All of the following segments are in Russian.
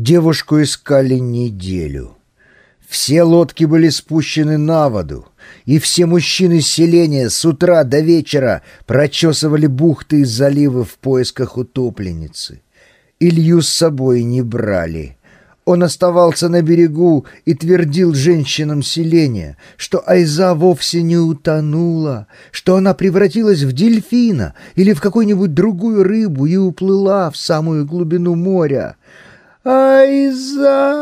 Девушку искали неделю. Все лодки были спущены на воду, и все мужчины селения с утра до вечера прочесывали бухты и заливы в поисках утопленницы. Илью с собой не брали. Он оставался на берегу и твердил женщинам селения, что Айза вовсе не утонула, что она превратилась в дельфина или в какую-нибудь другую рыбу и уплыла в самую глубину моря. «Айза!»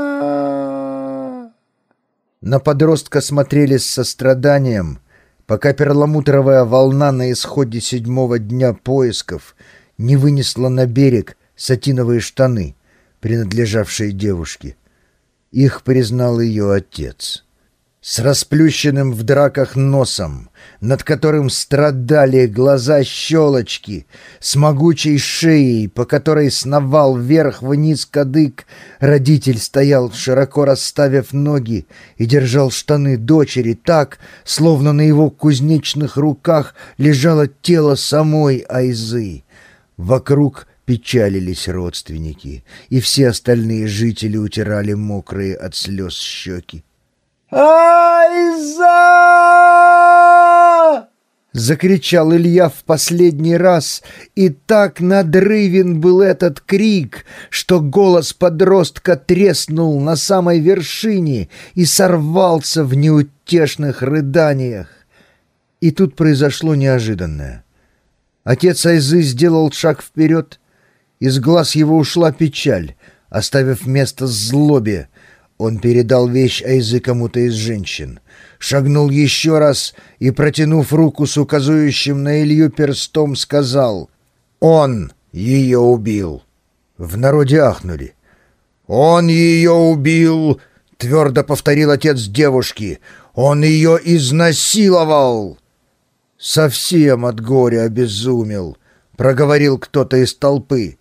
На подростка смотрели с состраданием, пока перламутровая волна на исходе седьмого дня поисков не вынесла на берег сатиновые штаны — принадлежавшие девушке. Их признал ее отец. С расплющенным в драках носом, над которым страдали глаза-щелочки, с могучей шеей, по которой сновал вверх-вниз кадык, родитель стоял, широко расставив ноги, и держал штаны дочери так, словно на его кузнечных руках лежало тело самой Айзы. Вокруг Печалились родственники, и все остальные жители утирали мокрые от слез щеки. «Айза!» Закричал Илья в последний раз, и так надрывен был этот крик, что голос подростка треснул на самой вершине и сорвался в неутешных рыданиях. И тут произошло неожиданное. Отец Айзы сделал шаг вперед — из глаз его ушла печаль, оставив место злобе. Он передал вещь Айзы кому-то из женщин. Шагнул еще раз и, протянув руку с указующим на Илью перстом, сказал «Он ее убил». В народе ахнули. «Он ее убил!» — твердо повторил отец девушки. «Он ее изнасиловал!» Совсем от горя обезумел, — проговорил кто-то из толпы.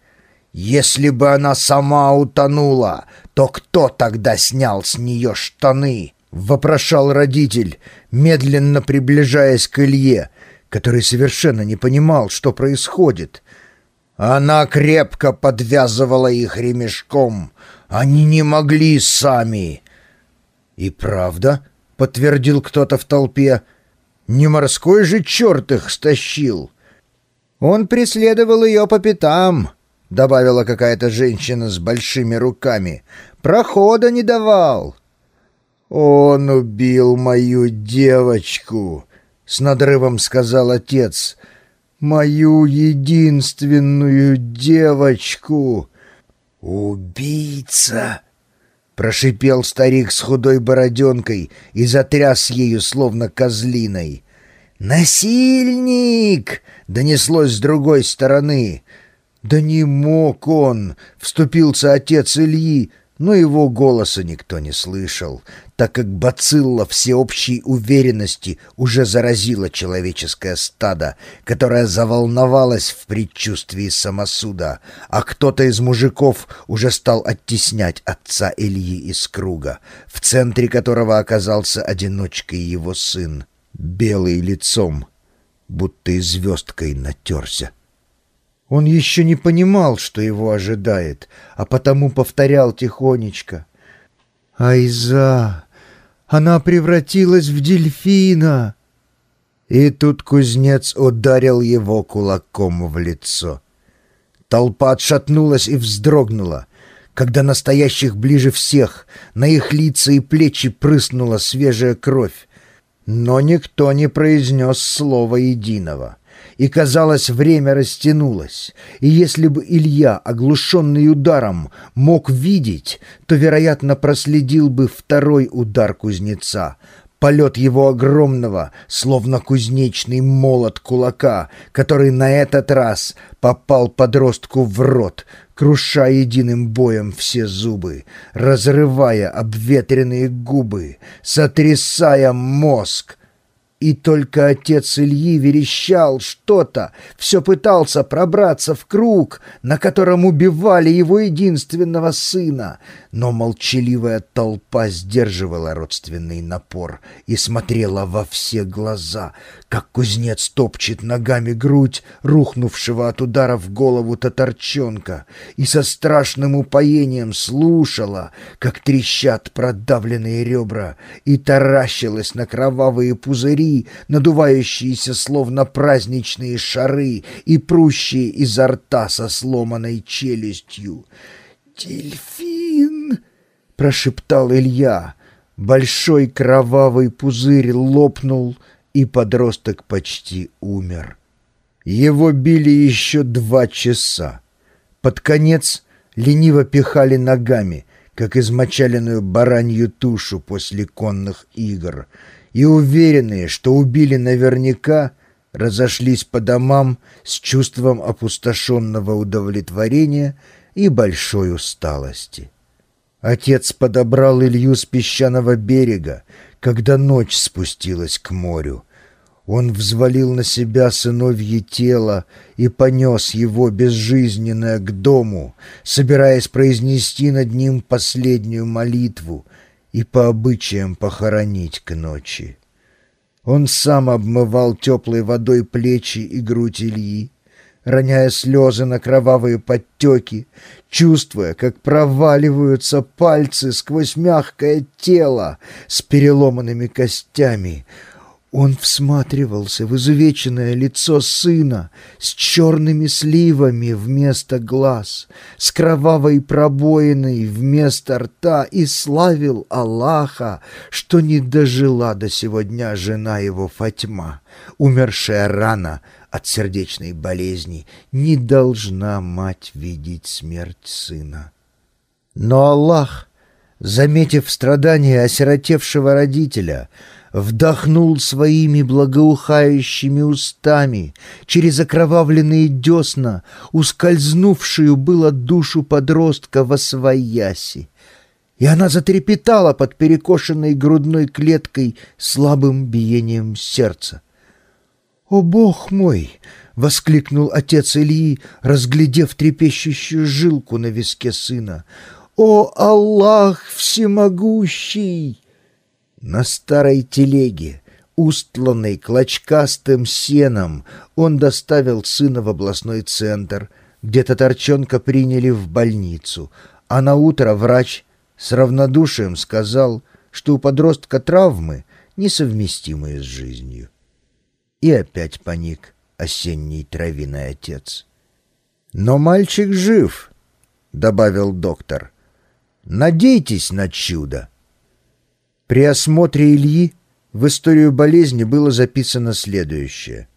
Если бы она сама утонула, то кто тогда снял с нее штаны? Вопрошал родитель, медленно приближаясь к Илье, который совершенно не понимал, что происходит. Она крепко подвязывала их ремешком. Они не могли сами. «И правда?» — подтвердил кто-то в толпе. «Не морской же черт их стащил!» «Он преследовал ее по пятам», — добавила какая-то женщина с большими руками. «Прохода не давал». «Он убил мою девочку», — с надрывом сказал отец. «Мою единственную девочку». «Убийца!» — прошипел старик с худой бороденкой и затряс ею, словно козлиной. «Насильник!» — донеслось с другой стороны. «Да не мог он!» — вступился отец Ильи, но его голоса никто не слышал, так как бацилла всеобщей уверенности уже заразила человеческое стадо, которое заволновалось в предчувствии самосуда, а кто-то из мужиков уже стал оттеснять отца Ильи из круга, в центре которого оказался одиночкой его сын, белый лицом, будто и звездкой натерся. Он еще не понимал, что его ожидает, а потому повторял тихонечко. «Айза! Она превратилась в дельфина!» И тут кузнец ударил его кулаком в лицо. Толпа отшатнулась и вздрогнула, когда настоящих ближе всех на их лица и плечи прыснула свежая кровь, но никто не произнес слова единого и, казалось, время растянулось, и если бы Илья, оглушенный ударом, мог видеть, то, вероятно, проследил бы второй удар кузнеца, полет его огромного, словно кузнечный молот кулака, который на этот раз попал подростку в рот, круша единым боем все зубы, разрывая обветренные губы, сотрясая мозг — И только отец Ильи верещал что-то, все пытался пробраться в круг, на котором убивали его единственного сына. Но молчаливая толпа сдерживала родственный напор и смотрела во все глаза, как кузнец топчет ногами грудь рухнувшего от удара в голову татарчонка, и со страшным упоением слушала, как трещат продавленные ребра, и таращилась на кровавые пузыри, пузыри, надувающиеся словно праздничные шары и прущие изо рта со сломанной челюстью. «Дельфин!» — прошептал Илья. Большой кровавый пузырь лопнул, и подросток почти умер. Его били еще два часа. Под конец лениво пихали ногами, как измочаленную баранью тушу после конных игр — и уверенные, что убили наверняка, разошлись по домам с чувством опустошенного удовлетворения и большой усталости. Отец подобрал Илью с песчаного берега, когда ночь спустилась к морю. Он взвалил на себя сыновье тело и понес его безжизненное к дому, собираясь произнести над ним последнюю молитву, и по обычаям похоронить к ночи. Он сам обмывал теплой водой плечи и грудь Ильи, роняя слезы на кровавые подтеки, чувствуя, как проваливаются пальцы сквозь мягкое тело с переломанными костями, он всматривался в изувеченное лицо сына с черными сливами вместо глаз, с кровавой пробоиной вместо рта и славил Аллаха, что не дожила до сего дня жена его Фатьма, умершая рано от сердечной болезни, не должна мать видеть смерть сына. Но Аллах, заметив страдания осиротевшего родителя, вдохнул своими благоухающими устами через окровавленные десна, ускользнувшую было душу подростка во свояси. И она затрепетала под перекошенной грудной клеткой слабым биением сердца. «О, Бог мой!» — воскликнул отец Ильи, разглядев трепещущую жилку на виске сына. «О, Аллах всемогущий!» На старой телеге, устланной клочкастым сеном, он доставил сына в областной центр, где татарчонка приняли в больницу, а на утро врач с равнодушием сказал, что у подростка травмы, несовместимые с жизнью. И опять паник осенний травиный отец. «Но мальчик жив», — добавил доктор. «Надейтесь на чудо». При осмотре Ильи в историю болезни было записано следующее.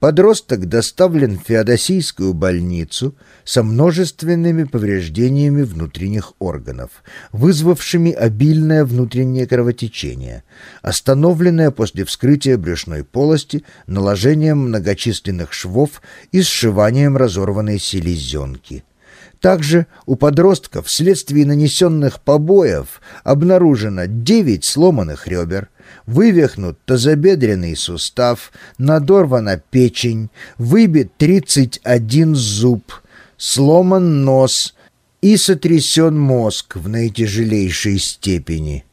Подросток доставлен в Феодосийскую больницу со множественными повреждениями внутренних органов, вызвавшими обильное внутреннее кровотечение, остановленное после вскрытия брюшной полости наложением многочисленных швов и сшиванием разорванной селезенки – также у подростков вследствие нанесенных побоев обнаружено 9 сломанных ребер, вывихнут тазобедренный сустав, надорвана печень, выбит 31 зуб, сломан нос и сотрясен мозг в наитяжелейшей степени.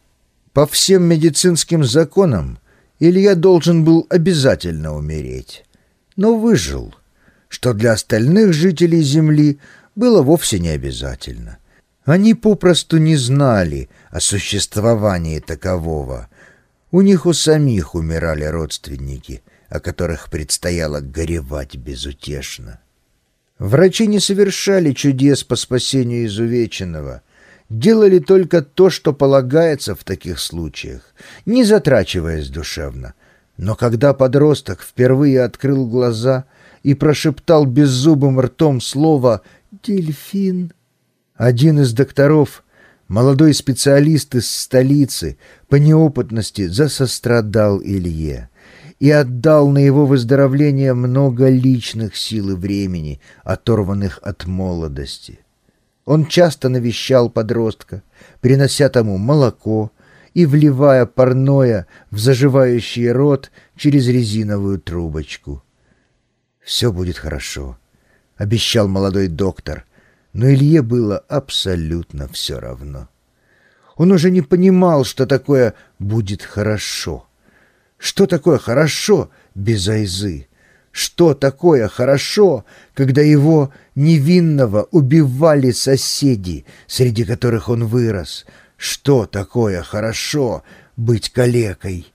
По всем медицинским законам Илья должен был обязательно умереть, но выжил, что для остальных жителей Земли – было вовсе не обязательно. Они попросту не знали о существовании такового. У них у самих умирали родственники, о которых предстояло горевать безутешно. Врачи не совершали чудес по спасению изувеченного, делали только то, что полагается в таких случаях, не затрачиваясь душевно. Но когда подросток впервые открыл глаза и прошептал беззубым ртом слово «Дельфин». Один из докторов, молодой специалист из столицы, по неопытности засострадал Илье и отдал на его выздоровление много личных сил и времени, оторванных от молодости. Он часто навещал подростка, принося тому молоко и вливая парное в заживающий рот через резиновую трубочку. «Все будет хорошо», — обещал молодой доктор, но Илье было абсолютно все равно. Он уже не понимал, что такое «будет хорошо». Что такое «хорошо» без Айзы? Что такое «хорошо», когда его невинного убивали соседи, среди которых он вырос? Что такое «хорошо» быть калекой?